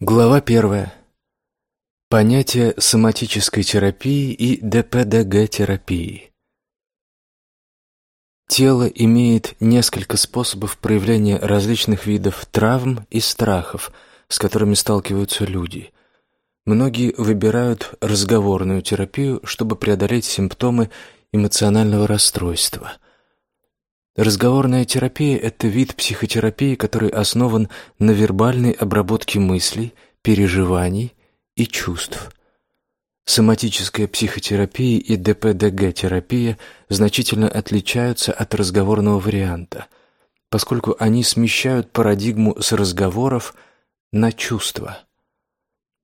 Глава первая. Понятие соматической терапии и ДПДГ-терапии. Тело имеет несколько способов проявления различных видов травм и страхов, с которыми сталкиваются люди. Многие выбирают разговорную терапию, чтобы преодолеть симптомы эмоционального расстройства. Разговорная терапия – это вид психотерапии, который основан на вербальной обработке мыслей, переживаний и чувств. Соматическая психотерапия и ДПДГ-терапия значительно отличаются от разговорного варианта, поскольку они смещают парадигму с разговоров на чувства.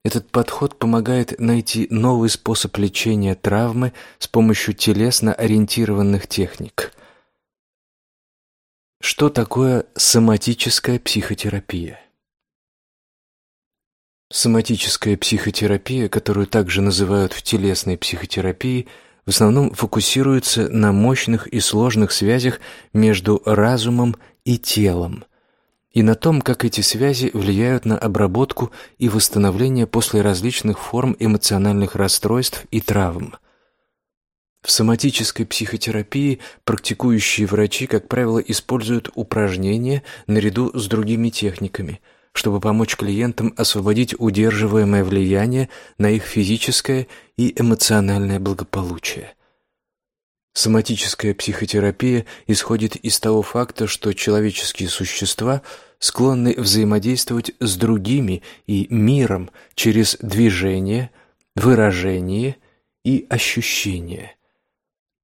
Этот подход помогает найти новый способ лечения травмы с помощью телесно ориентированных техник – что такое соматическая психотерапия? Соматическая психотерапия, которую также называют в телесной психотерапии, в основном фокусируется на мощных и сложных связях между разумом и телом и на том, как эти связи влияют на обработку и восстановление после различных форм эмоциональных расстройств и травм – в соматической психотерапии практикующие врачи, как правило, используют упражнения наряду с другими техниками, чтобы помочь клиентам освободить удерживаемое влияние на их физическое и эмоциональное благополучие. Соматическая психотерапия исходит из того факта, что человеческие существа склонны взаимодействовать с другими и миром через движение, выражение и ощущение –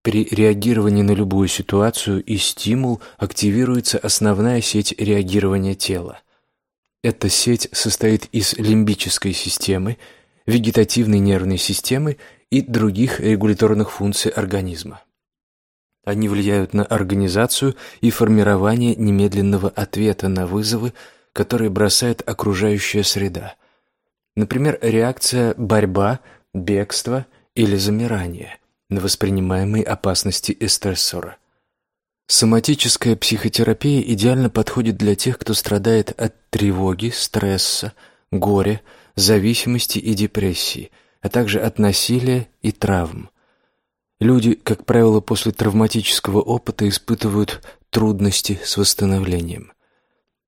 при реагировании на любую ситуацию и стимул активируется основная сеть реагирования тела. Эта сеть состоит из лимбической системы, вегетативной нервной системы и других регуляторных функций организма. Они влияют на организацию и формирование немедленного ответа на вызовы, которые бросает окружающая среда. Например, реакция борьба, бегство или замирание – на воспринимаемые опасности и. Соматическая психотерапия идеально подходит для тех, кто страдает от тревоги, стресса, горя, зависимости и депрессии, а также от насилия и травм. Люди, как правило, после травматического опыта испытывают трудности с восстановлением.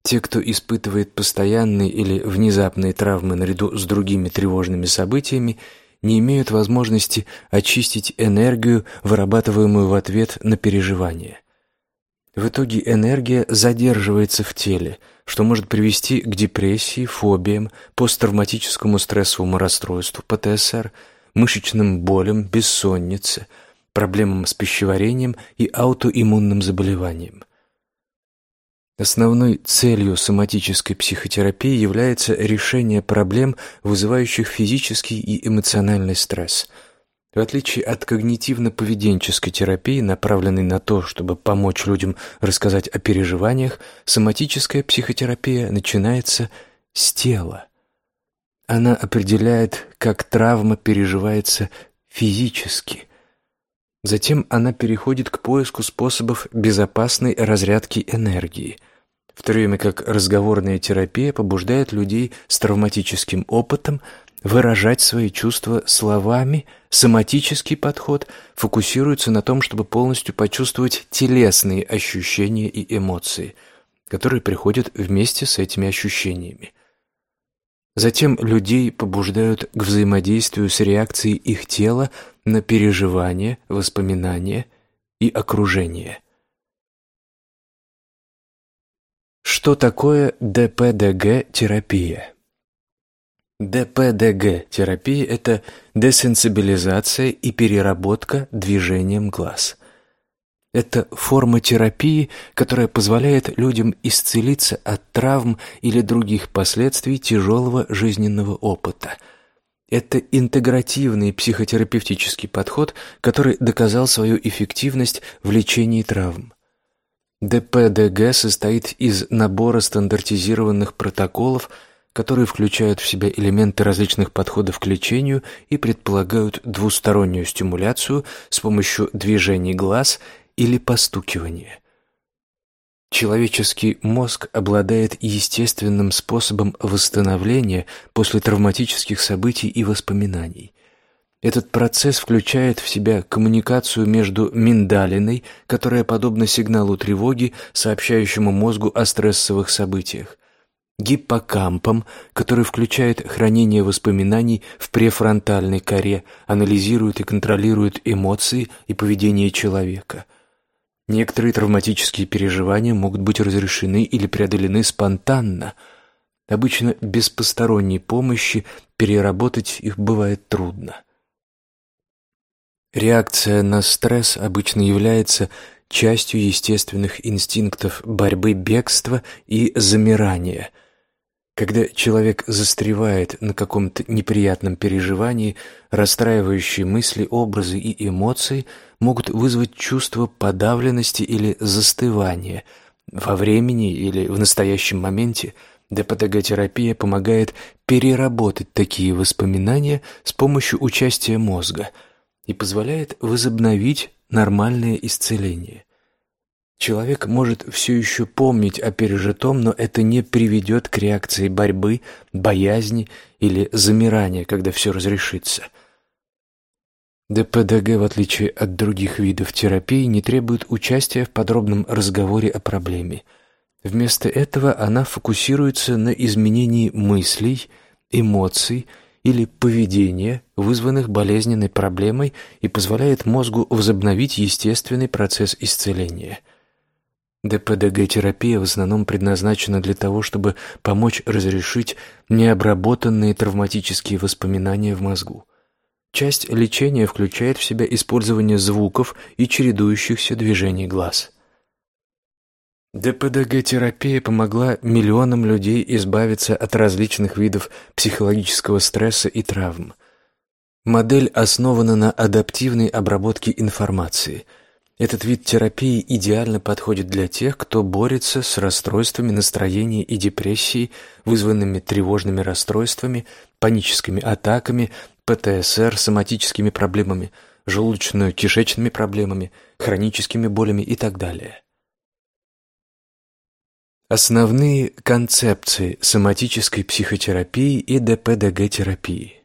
Те, кто испытывает постоянные или внезапные травмы наряду с другими тревожными событиями, не имеют возможности очистить энергию, вырабатываемую в ответ на переживание. В итоге энергия задерживается в теле, что может привести к депрессии, фобиям, посттравматическому стрессовому расстройству, ПТСР, мышечным болям, бессоннице, проблемам с пищеварением и аутоиммунным заболеваниям. Основной целью соматической психотерапии является решение проблем, вызывающих физический и эмоциональный стресс. В отличие от когнитивно-поведенческой терапии, направленной на то, чтобы помочь людям рассказать о переживаниях, соматическая психотерапия начинается с тела. Она определяет, как травма переживается физически. Затем она переходит к поиску способов безопасной разрядки энергии – в то время как разговорная терапия побуждает людей с травматическим опытом выражать свои чувства словами, соматический подход фокусируется на том, чтобы полностью почувствовать телесные ощущения и эмоции, которые приходят вместе с этими ощущениями. Затем людей побуждают к взаимодействию с реакцией их тела на переживания, воспоминания и окружение – Что такое ДПДГ-терапия? ДПДГ-терапия – это десенсибилизация и переработка движением глаз. Это форма терапии, которая позволяет людям исцелиться от травм или других последствий тяжелого жизненного опыта. Это интегративный психотерапевтический подход, который доказал свою эффективность в лечении травм. ДПДГ состоит из набора стандартизированных протоколов, которые включают в себя элементы различных подходов к лечению и предполагают двустороннюю стимуляцию с помощью движений глаз или постукивания. Человеческий мозг обладает естественным способом восстановления после травматических событий и воспоминаний. Этот процесс включает в себя коммуникацию между миндалиной, которая подобна сигналу тревоги, сообщающему мозгу о стрессовых событиях, гиппокампом, который включает хранение воспоминаний в префронтальной коре, анализирует и контролирует эмоции и поведение человека. Некоторые травматические переживания могут быть разрешены или преодолены спонтанно. Обычно без посторонней помощи переработать их бывает трудно. Реакция на стресс обычно является частью естественных инстинктов борьбы, бегства и замирания – когда человек застревает на каком-то неприятном переживании, расстраивающие мысли, образы и эмоции могут вызвать чувство подавленности или застывания во времени или в настоящем моменте. ДПТГ-терапия помогает переработать такие воспоминания с помощью участия мозга и позволяет возобновить нормальное исцеление. Человек может все еще помнить о пережитом, но это не приведет к реакции борьбы, боязни или замирания, когда все разрешится. ДПДГ, в отличие от других видов терапии, не требует участия в подробном разговоре о проблеме. Вместо этого она фокусируется на изменении мыслей, эмоций или поведения, вызванных болезненной проблемой, и позволяет мозгу возобновить естественный процесс исцеления – ДПДГ-терапия в основном предназначена для того, чтобы помочь разрешить необработанные травматические воспоминания в мозгу. Часть лечения включает в себя использование звуков и чередующихся движений глаз. ДПДГ-терапия помогла миллионам людей избавиться от различных видов психологического стресса и травм. Модель основана на адаптивной обработке информации – этот вид терапии идеально подходит для тех, кто борется с расстройствами настроения и депрессией, вызванными тревожными расстройствами, паническими атаками, ПТСР, соматическими проблемами, желудочно-кишечными проблемами, хроническими болями и так далее. Основные концепции соматической психотерапии и ДПДГ-терапии.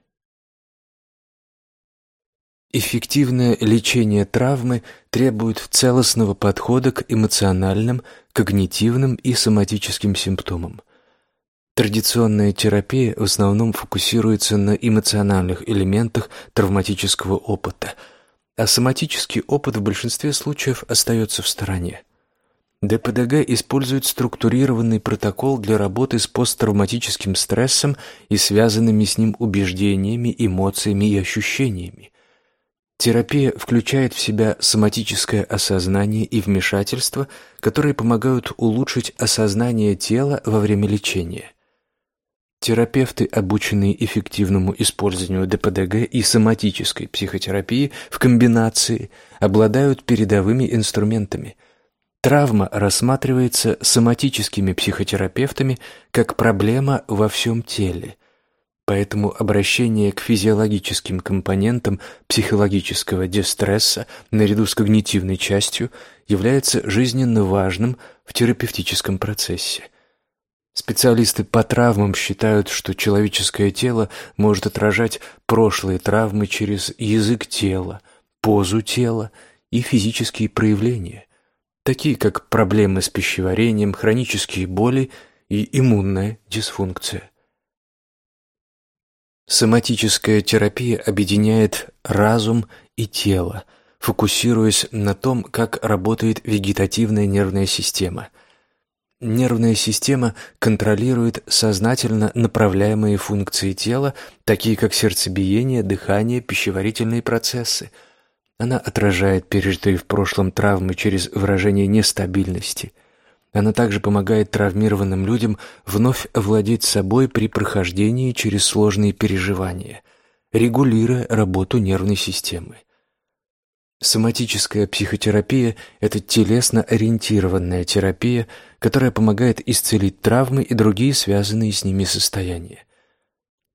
Эффективное лечение травмы требует целостного подхода к эмоциональным, когнитивным и соматическим симптомам. Традиционная терапия в основном фокусируется на эмоциональных элементах травматического опыта, а соматический опыт в большинстве случаев остается в стороне. ДПДГ использует структурированный протокол для работы с посттравматическим стрессом и связанными с ним убеждениями, эмоциями и ощущениями. Терапия включает в себя соматическое осознание и вмешательство, которые помогают улучшить осознание тела во время лечения. Терапевты, обученные эффективному использованию ДПДГ и соматической психотерапии в комбинации, обладают передовыми инструментами. Травма рассматривается соматическими психотерапевтами как проблема во всем теле – Поэтому обращение к физиологическим компонентам психологического дистресса наряду с когнитивной частью является жизненно важным в терапевтическом процессе. Специалисты по травмам считают, что человеческое тело может отражать прошлые травмы через язык тела, позу тела и физические проявления, такие как проблемы с пищеварением, хронические боли и иммунная дисфункция. Соматическая терапия объединяет разум и тело, фокусируясь на том, как работает вегетативная нервная система. Нервная система контролирует сознательно направляемые функции тела, такие как сердцебиение, дыхание, пищеварительные процессы. Она отражает пережитые в прошлом травмы через выражение нестабильности – она также помогает травмированным людям вновь овладеть собой при прохождении через сложные переживания, регулируя работу нервной системы. Соматическая психотерапия – это телесно-ориентированная терапия, которая помогает исцелить травмы и другие связанные с ними состояния.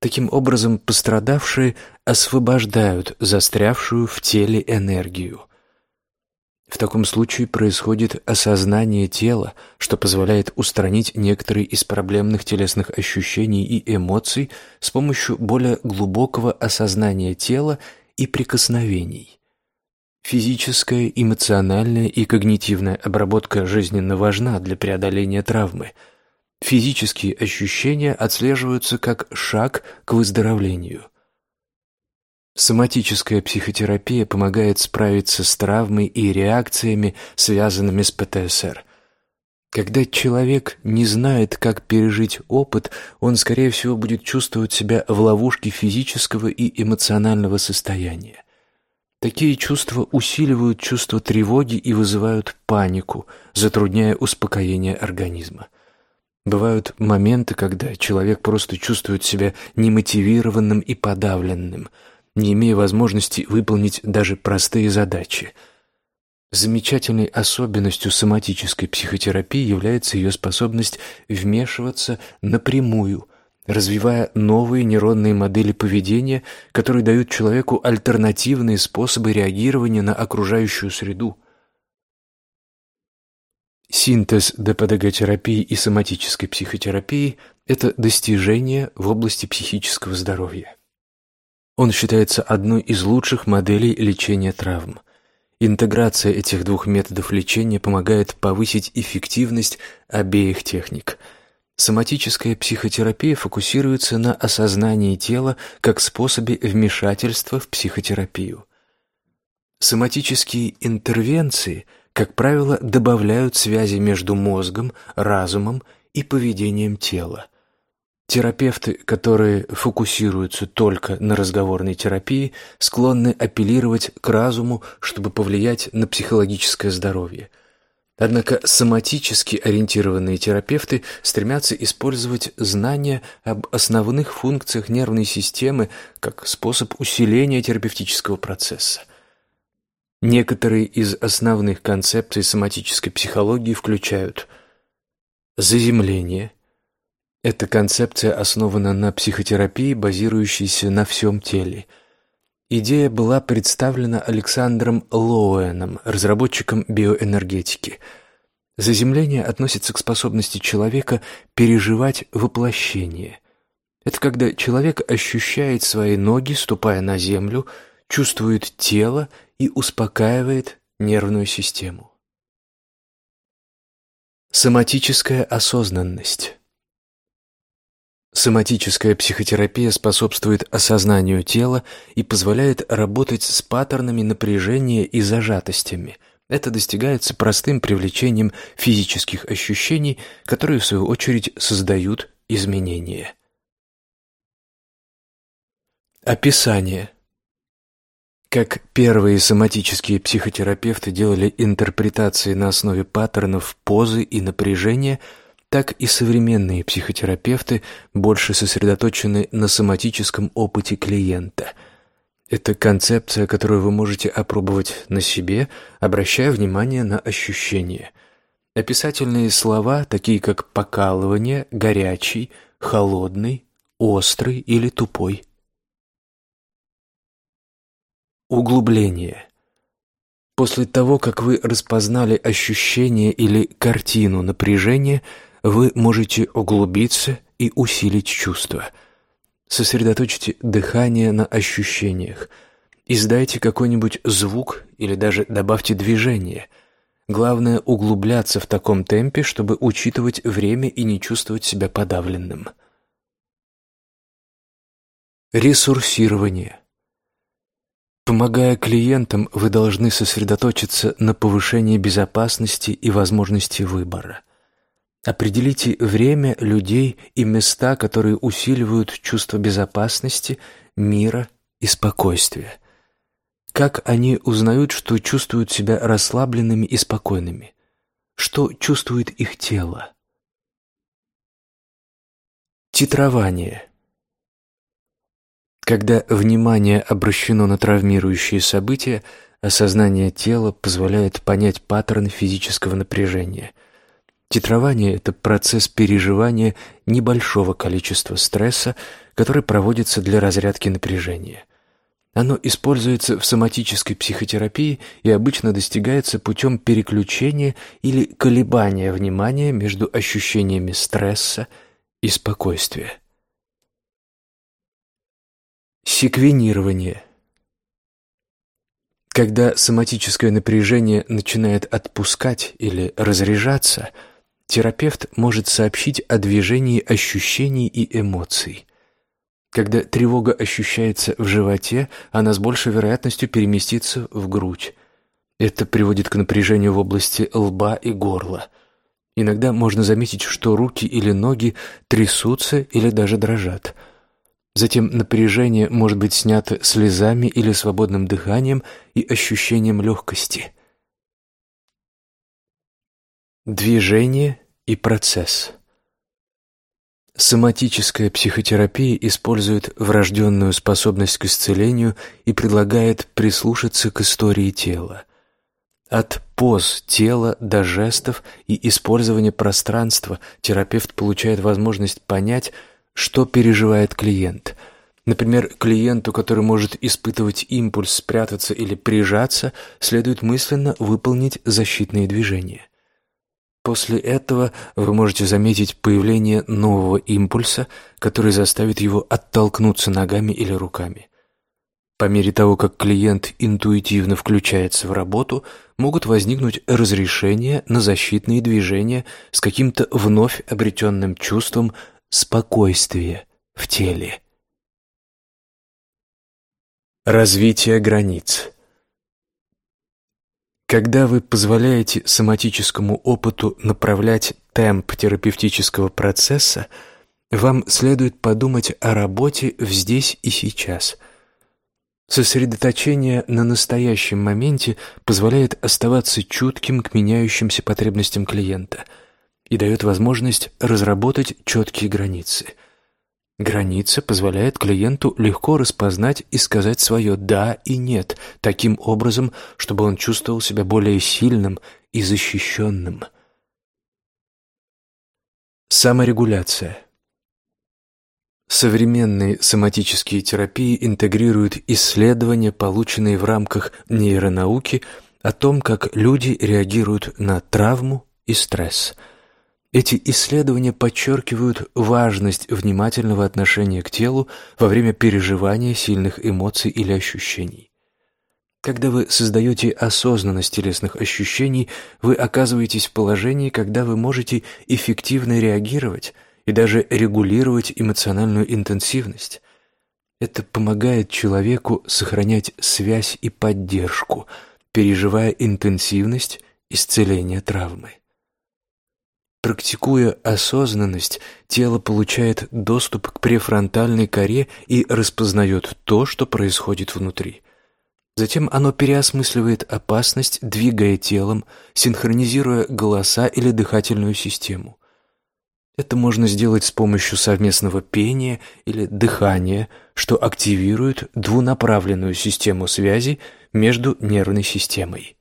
Таким образом, пострадавшие освобождают застрявшую в теле энергию. В таком случае происходит осознание тела, что позволяет устранить некоторые из проблемных телесных ощущений и эмоций с помощью более глубокого осознания тела и прикосновений. Физическая, эмоциональная и когнитивная обработка жизненно важна для преодоления травмы. Физические ощущения отслеживаются как шаг к выздоровлению – Соматическая психотерапия помогает справиться с травмой и реакциями, связанными с ПТСР. Когда человек не знает, как пережить опыт, он, скорее всего, будет чувствовать себя в ловушке физического и эмоционального состояния. Такие чувства усиливают чувство тревоги и вызывают панику, затрудняя успокоение организма. Бывают моменты, когда человек просто чувствует себя немотивированным и подавленным – не имея возможности выполнить даже простые задачи. Замечательной особенностью соматической психотерапии является ее способность вмешиваться напрямую, развивая новые нейронные модели поведения, которые дают человеку альтернативные способы реагирования на окружающую среду. Синтез ДПДГ-терапии и соматической психотерапии – это достижение в области психического здоровья. Он считается одной из лучших моделей лечения травм. Интеграция этих двух методов лечения помогает повысить эффективность обеих техник. Соматическая психотерапия фокусируется на осознании тела как способе вмешательства в психотерапию. Соматические интервенции, как правило, добавляют связи между мозгом, разумом и поведением тела – Терапевты, которые фокусируются только на разговорной терапии, склонны апеллировать к разуму, чтобы повлиять на психологическое здоровье. Однако соматически ориентированные терапевты стремятся использовать знания об основных функциях нервной системы как способ усиления терапевтического процесса. Некоторые из основных концепций соматической психологии включают заземление – эта концепция основана на психотерапии, базирующейся на всем теле. Идея была представлена Александром Лоуэном, разработчиком биоэнергетики. Заземление относится к способности человека переживать воплощение. Это когда человек ощущает свои ноги, ступая на землю, чувствует тело и успокаивает нервную систему. Соматическая осознанность Соматическая психотерапия способствует осознанию тела и позволяет работать с паттернами напряжения и зажатостями. Это достигается простым привлечением физических ощущений, которые в свою очередь создают изменения. Описание. Как первые соматические психотерапевты делали интерпретации на основе паттернов позы и напряжения – так и современные психотерапевты больше сосредоточены на соматическом опыте клиента. Это концепция, которую вы можете опробовать на себе, обращая внимание на ощущения. Описательные слова, такие как покалывание, горячий, холодный, острый или тупой. Углубление. После того, как вы распознали ощущение или картину напряжения – вы можете углубиться и усилить чувства. Сосредоточьте дыхание на ощущениях. Издайте какой-нибудь звук или даже добавьте движение. Главное углубляться в таком темпе, чтобы учитывать время и не чувствовать себя подавленным. Ресурсирование. Помогая клиентам, вы должны сосредоточиться на повышении безопасности и возможности выбора. Определите время, людей и места, которые усиливают чувство безопасности, мира и спокойствия. Как они узнают, что чувствуют себя расслабленными и спокойными? Что чувствует их тело? Титрование. Когда внимание обращено на травмирующие события, осознание тела позволяет понять паттерн физического напряжения – Титрование – это процесс переживания небольшого количества стресса, который проводится для разрядки напряжения. Оно используется в соматической психотерапии и обычно достигается путем переключения или колебания внимания между ощущениями стресса и спокойствия. Секвенирование. Когда соматическое напряжение начинает отпускать или разряжаться, терапевт может сообщить о движении ощущений и эмоций. Когда тревога ощущается в животе, она с большей вероятностью переместится в грудь. Это приводит к напряжению в области лба и горла. Иногда можно заметить, что руки или ноги трясутся или даже дрожат – Затем напряжение может быть снято слезами или свободным дыханием и ощущением легкости. Движение и процесс. Соматическая психотерапия использует врожденную способность к исцелению и предлагает прислушаться к истории тела. От поз тела до жестов и использования пространства терапевт получает возможность понять, что переживает клиент. Например, клиенту, который может испытывать импульс спрятаться или прижаться, следует мысленно выполнить защитные движения. После этого вы можете заметить появление нового импульса, который заставит его оттолкнуться ногами или руками. По мере того, как клиент интуитивно включается в работу, могут возникнуть разрешения на защитные движения с каким-то вновь обретенным чувством спокойствие в теле. Развитие границ. Когда вы позволяете соматическому опыту направлять темп терапевтического процесса, вам следует подумать о работе в здесь и сейчас. Сосредоточение на настоящем моменте позволяет оставаться чутким к меняющимся потребностям клиента – и дает возможность разработать четкие границы. Граница позволяет клиенту легко распознать и сказать свое «да» и «нет» таким образом, чтобы он чувствовал себя более сильным и защищенным. Саморегуляция Современные соматические терапии интегрируют исследования, полученные в рамках нейронауки, о том, как люди реагируют на травму и стресс – эти исследования подчеркивают важность внимательного отношения к телу во время переживания сильных эмоций или ощущений. Когда вы создаете осознанность телесных ощущений, вы оказываетесь в положении, когда вы можете эффективно реагировать и даже регулировать эмоциональную интенсивность. Это помогает человеку сохранять связь и поддержку, переживая интенсивность исцеления травмы. Практикуя осознанность, тело получает доступ к префронтальной коре и распознает то, что происходит внутри. Затем оно переосмысливает опасность, двигая телом, синхронизируя голоса или дыхательную систему. Это можно сделать с помощью совместного пения или дыхания, что активирует двунаправленную систему связи между нервной системой.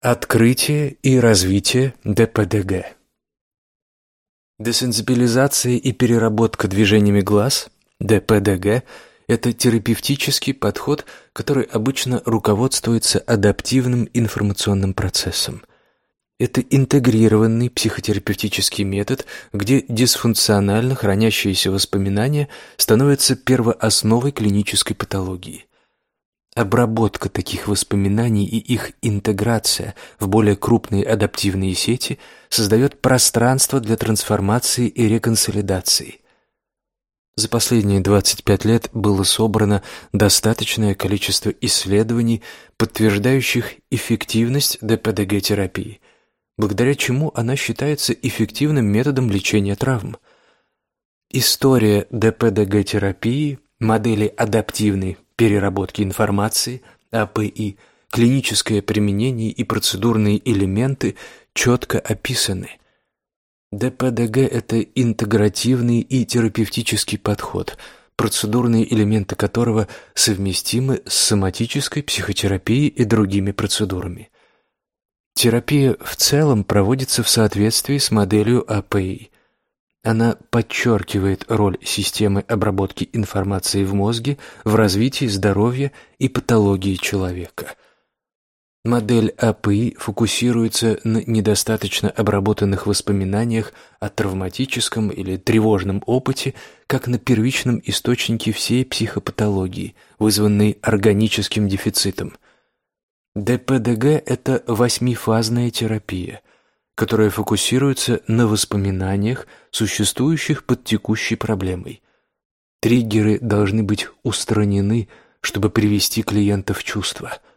Открытие и развитие ДПДГ Десенсибилизация и переработка движениями глаз, ДПДГ, это терапевтический подход, который обычно руководствуется адаптивным информационным процессом. Это интегрированный психотерапевтический метод, где дисфункционально хранящиеся воспоминания становятся первоосновой клинической патологии. Обработка таких воспоминаний и их интеграция в более крупные адаптивные сети создает пространство для трансформации и реконсолидации. За последние 25 лет было собрано достаточное количество исследований, подтверждающих эффективность ДПДГ-терапии, благодаря чему она считается эффективным методом лечения травм. История ДПДГ-терапии, модели адаптивной переработки информации, АПИ, клиническое применение и процедурные элементы четко описаны. ДПДГ – это интегративный и терапевтический подход, процедурные элементы которого совместимы с соматической психотерапией и другими процедурами. Терапия в целом проводится в соответствии с моделью АПИ. Она подчеркивает роль системы обработки информации в мозге в развитии здоровья и патологии человека – Модель АПИ фокусируется на недостаточно обработанных воспоминаниях о травматическом или тревожном опыте как на первичном источнике всей психопатологии, вызванной органическим дефицитом. ДПДГ – это восьмифазная терапия, которая фокусируется на воспоминаниях, существующих под текущей проблемой. Триггеры должны быть устранены, чтобы привести клиента в чувство –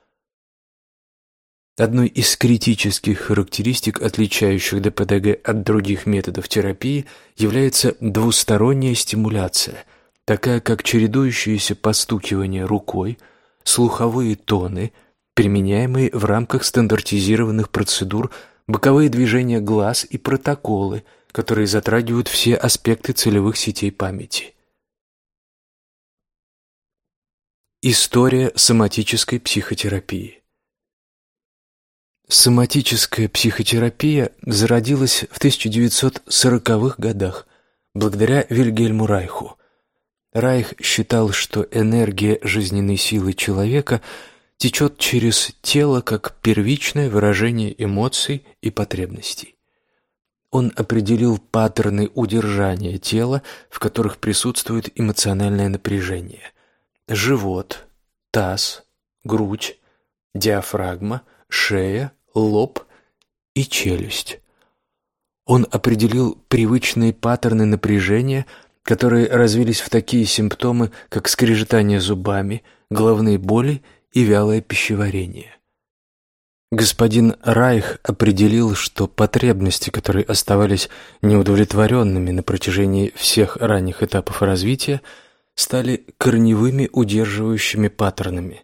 Одной из критических характеристик, отличающих ДПДГ от других методов терапии, является двусторонняя стимуляция, такая как чередующееся постукивание рукой, слуховые тоны, применяемые в рамках стандартизированных процедур, боковые движения глаз и протоколы, которые затрагивают все аспекты целевых сетей памяти. История соматической психотерапии Соматическая психотерапия зародилась в 1940-х годах благодаря Вильгельму Райху. Райх считал, что энергия жизненной силы человека течет через тело как первичное выражение эмоций и потребностей. Он определил паттерны удержания тела, в которых присутствует эмоциональное напряжение. Живот, таз, грудь, диафрагма, шея, лоб и челюсть. Он определил привычные паттерны напряжения, которые развились в такие симптомы, как скрежетание зубами, головные боли и вялое пищеварение. Господин Райх определил, что потребности, которые оставались неудовлетворенными на протяжении всех ранних этапов развития, стали корневыми удерживающими паттернами,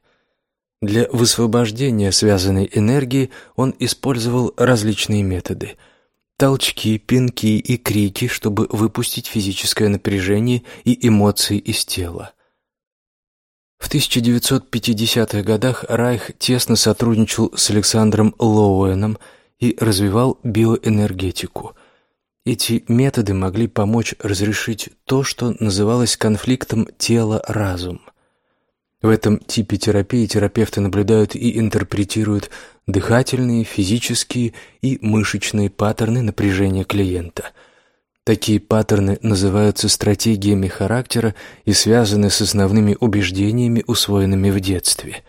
для высвобождения связанной энергии он использовал различные методы – толчки, пинки и крики, чтобы выпустить физическое напряжение и эмоции из тела. В 1950-х годах Райх тесно сотрудничал с Александром Лоуэном и развивал биоэнергетику. Эти методы могли помочь разрешить то, что называлось конфликтом тела-разум – в этом типе терапии терапевты наблюдают и интерпретируют дыхательные, физические и мышечные паттерны напряжения клиента. Такие паттерны называются стратегиями характера и связаны с основными убеждениями, усвоенными в детстве.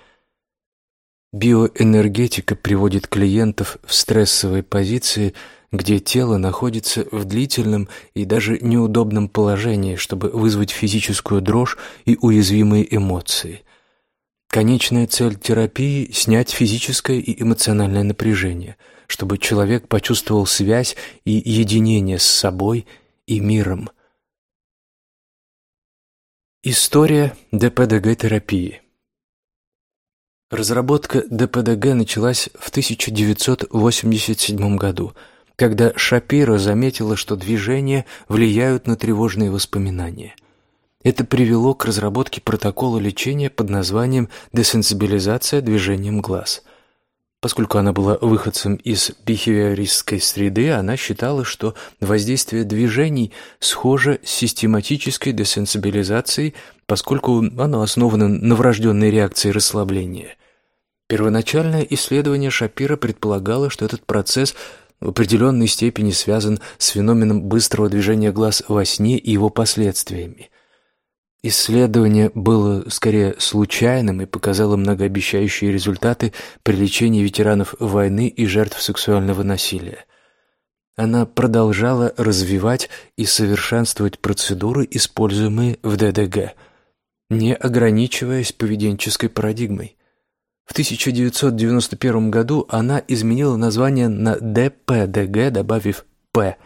Биоэнергетика приводит клиентов в стрессовые позиции, где тело находится в длительном и даже неудобном положении, чтобы вызвать физическую дрожь и уязвимые эмоции. Конечная цель терапии – снять физическое и эмоциональное напряжение, чтобы человек почувствовал связь и единение с собой и миром. История ДПДГ-терапии Разработка ДПДГ началась в 1987 году, когда Шапиро заметила, что движения влияют на тревожные воспоминания – это привело к разработке протокола лечения под названием десенсибилизация движением глаз. Поскольку она была выходцем из бихевиористской среды, она считала, что воздействие движений схоже с систематической десенсибилизацией, поскольку оно основано на врожденной реакции расслабления. Первоначальное исследование Шапира предполагало, что этот процесс в определенной степени связан с феноменом быстрого движения глаз во сне и его последствиями – Исследование было скорее случайным и показало многообещающие результаты при лечении ветеранов войны и жертв сексуального насилия. Она продолжала развивать и совершенствовать процедуры, используемые в ДДГ, не ограничиваясь поведенческой парадигмой. В 1991 году она изменила название на ДПДГ, добавив «П»,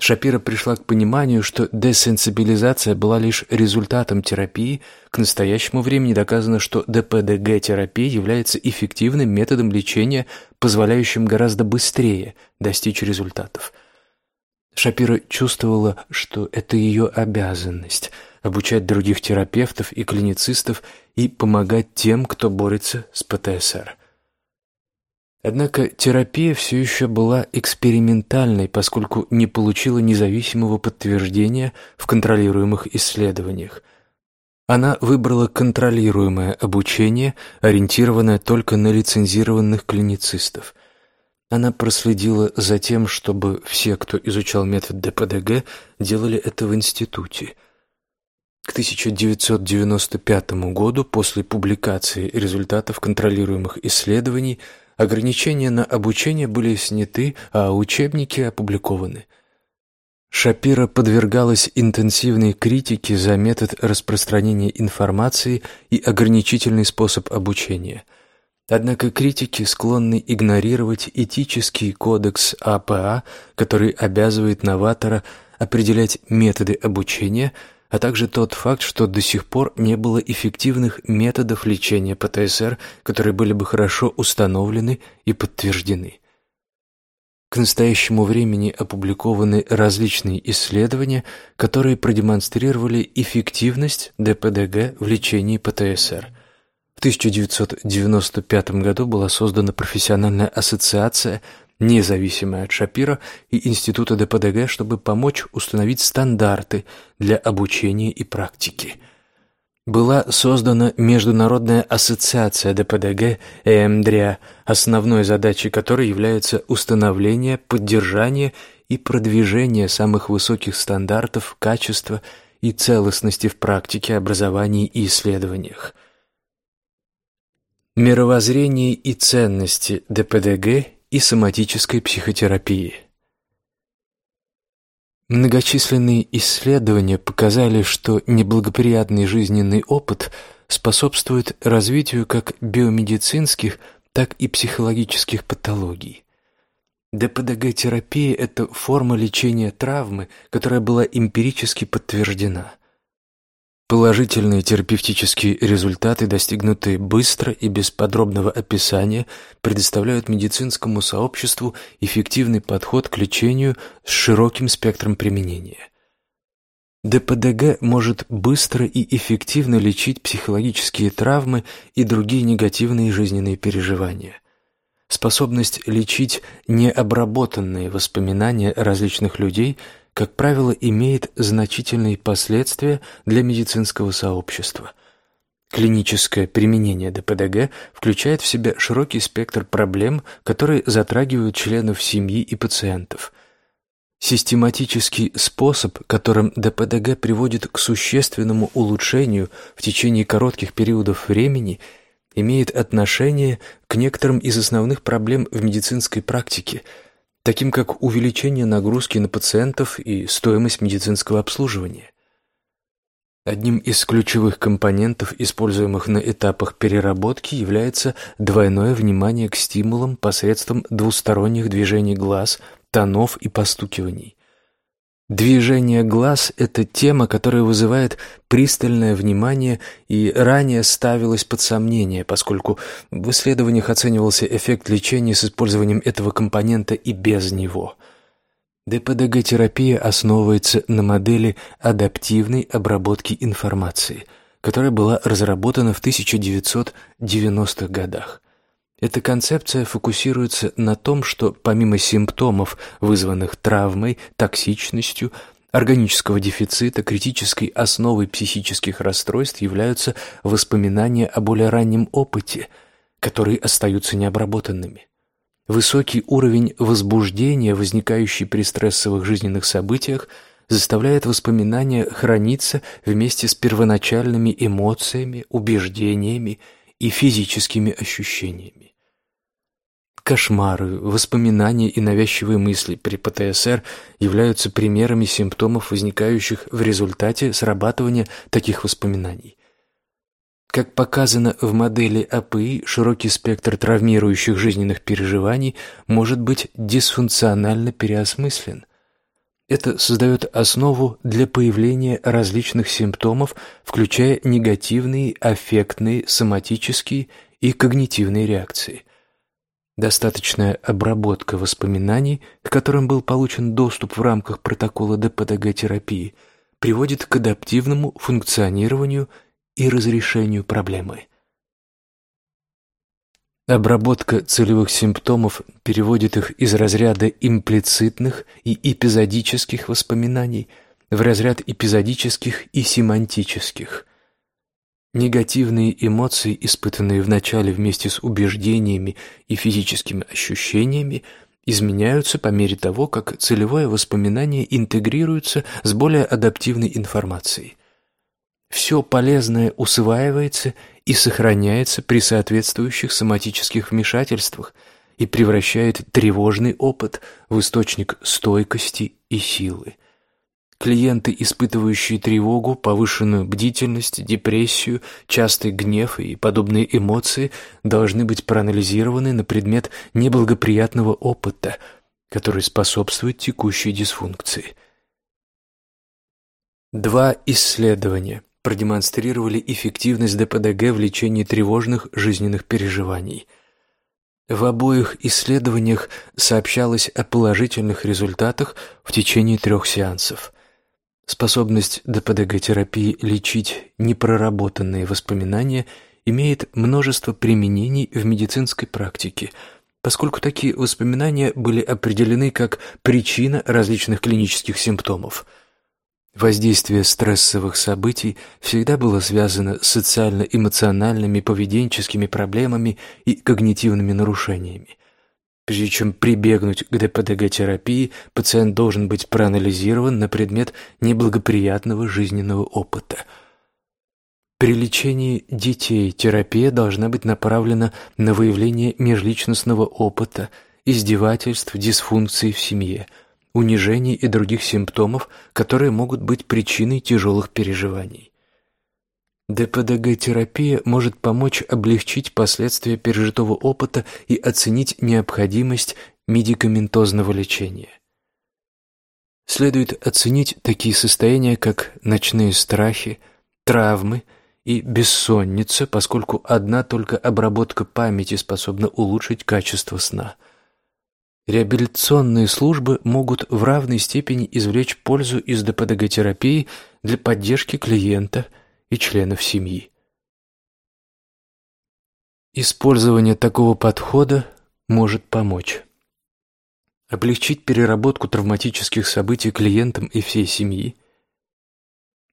Шапира пришла к пониманию, что десенсибилизация была лишь результатом терапии. К настоящему времени доказано, что ДПДГ-терапия является эффективным методом лечения, позволяющим гораздо быстрее достичь результатов. Шапира чувствовала, что это ее обязанность – обучать других терапевтов и клиницистов и помогать тем, кто борется с ПТСР – Однако терапия все еще была экспериментальной, поскольку не получила независимого подтверждения в контролируемых исследованиях. Она выбрала контролируемое обучение, ориентированное только на лицензированных клиницистов. Она проследила за тем, чтобы все, кто изучал метод ДПДГ, делали это в институте. К 1995 году, после публикации результатов контролируемых исследований, ограничения на обучение были сняты, а учебники опубликованы. Шапира подвергалась интенсивной критике за метод распространения информации и ограничительный способ обучения. Однако критики склонны игнорировать этический кодекс АПА, который обязывает новатора определять методы обучения – а также тот факт, что до сих пор не было эффективных методов лечения ПТСР, которые были бы хорошо установлены и подтверждены. К настоящему времени опубликованы различные исследования, которые продемонстрировали эффективность ДПДГ в лечении ПТСР. В 1995 году была создана профессиональная ассоциация независимая от Шапира и Института ДПДГ, чтобы помочь установить стандарты для обучения и практики. Была создана Международная ассоциация ДПДГ ЭМДРИА, основной задачей которой является установление, поддержание и продвижение самых высоких стандартов качества и целостности в практике, образовании и исследованиях. Мировоззрение и ценности ДПДГ и соматической психотерапии. Многочисленные исследования показали, что неблагоприятный жизненный опыт способствует развитию как биомедицинских, так и психологических патологий. ДПДГ-терапия – это форма лечения травмы, которая была эмпирически подтверждена – Положительные терапевтические результаты, достигнутые быстро и без подробного описания, предоставляют медицинскому сообществу эффективный подход к лечению с широким спектром применения. ДПДГ может быстро и эффективно лечить психологические травмы и другие негативные жизненные переживания. Способность лечить необработанные воспоминания различных людей – как правило, имеет значительные последствия для медицинского сообщества. Клиническое применение ДПДГ включает в себя широкий спектр проблем, которые затрагивают членов семьи и пациентов. Систематический способ, которым ДПДГ приводит к существенному улучшению в течение коротких периодов времени, имеет отношение к некоторым из основных проблем в медицинской практике – таким как увеличение нагрузки на пациентов и стоимость медицинского обслуживания. Одним из ключевых компонентов, используемых на этапах переработки, является двойное внимание к стимулам посредством двусторонних движений глаз, тонов и постукиваний. Движение глаз – это тема, которая вызывает пристальное внимание и ранее ставилась под сомнение, поскольку в исследованиях оценивался эффект лечения с использованием этого компонента и без него. ДПДГ-терапия основывается на модели адаптивной обработки информации, которая была разработана в 1990-х годах. Эта концепция фокусируется на том, что помимо симптомов, вызванных травмой, токсичностью, органического дефицита, критической основой психических расстройств являются воспоминания о более раннем опыте, которые остаются необработанными. Высокий уровень возбуждения, возникающий при стрессовых жизненных событиях, заставляет воспоминания храниться вместе с первоначальными эмоциями, убеждениями и физическими ощущениями. Кошмары, воспоминания и навязчивые мысли при ПТСР являются примерами симптомов, возникающих в результате срабатывания таких воспоминаний. Как показано в модели АПИ, широкий спектр травмирующих жизненных переживаний может быть дисфункционально переосмыслен. Это создает основу для появления различных симптомов, включая негативные, аффектные, соматические и когнитивные реакции – Достаточная обработка воспоминаний, к которым был получен доступ в рамках протокола ДПДГ-терапии, приводит к адаптивному функционированию и разрешению проблемы. Обработка целевых симптомов переводит их из разряда имплицитных и эпизодических воспоминаний в разряд эпизодических и семантических. Негативные эмоции, испытанные вначале вместе с убеждениями и физическими ощущениями, изменяются по мере того, как целевое воспоминание интегрируется с более адаптивной информацией. Все полезное усваивается и сохраняется при соответствующих соматических вмешательствах и превращает тревожный опыт в источник стойкости и силы. Клиенты, испытывающие тревогу, повышенную бдительность, депрессию, частый гнев и подобные эмоции, должны быть проанализированы на предмет неблагоприятного опыта, который способствует текущей дисфункции. Два исследования – продемонстрировали эффективность ДПДГ в лечении тревожных жизненных переживаний. В обоих исследованиях сообщалось о положительных результатах в течение трех сеансов. Способность ДПДГ-терапии лечить непроработанные воспоминания имеет множество применений в медицинской практике, поскольку такие воспоминания были определены как причина различных клинических симптомов – Воздействие стрессовых событий всегда было связано с социально-эмоциональными поведенческими проблемами и когнитивными нарушениями. Прежде чем прибегнуть к ДПДГ-терапии, пациент должен быть проанализирован на предмет неблагоприятного жизненного опыта. При лечении детей терапия должна быть направлена на выявление межличностного опыта, издевательств, дисфункций в семье – унижений и других симптомов, которые могут быть причиной тяжелых переживаний. ДПДГ-терапия может помочь облегчить последствия пережитого опыта и оценить необходимость медикаментозного лечения. Следует оценить такие состояния, как ночные страхи, травмы и бессонница, поскольку одна только обработка памяти способна улучшить качество сна – Реабилитационные службы могут в равной степени извлечь пользу из ДПДГ-терапии для поддержки клиента и членов семьи. Использование такого подхода может помочь облегчить переработку травматических событий клиентам и всей семьи,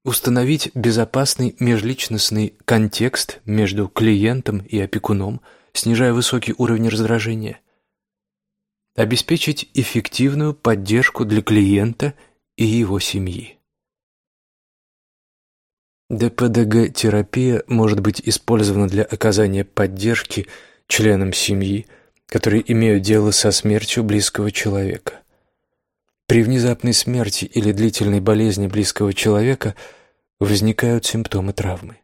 установить безопасный межличностный контекст между клиентом и опекуном, снижая высокий уровень раздражения – обеспечить эффективную поддержку для клиента и его семьи. ДПДГ-терапия может быть использована для оказания поддержки членам семьи, которые имеют дело со смертью близкого человека. При внезапной смерти или длительной болезни близкого человека возникают симптомы травмы.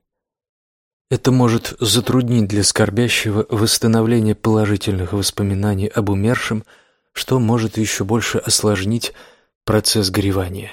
Это может затруднить для скорбящего восстановление положительных воспоминаний об умершем, что может еще больше осложнить процесс горевания.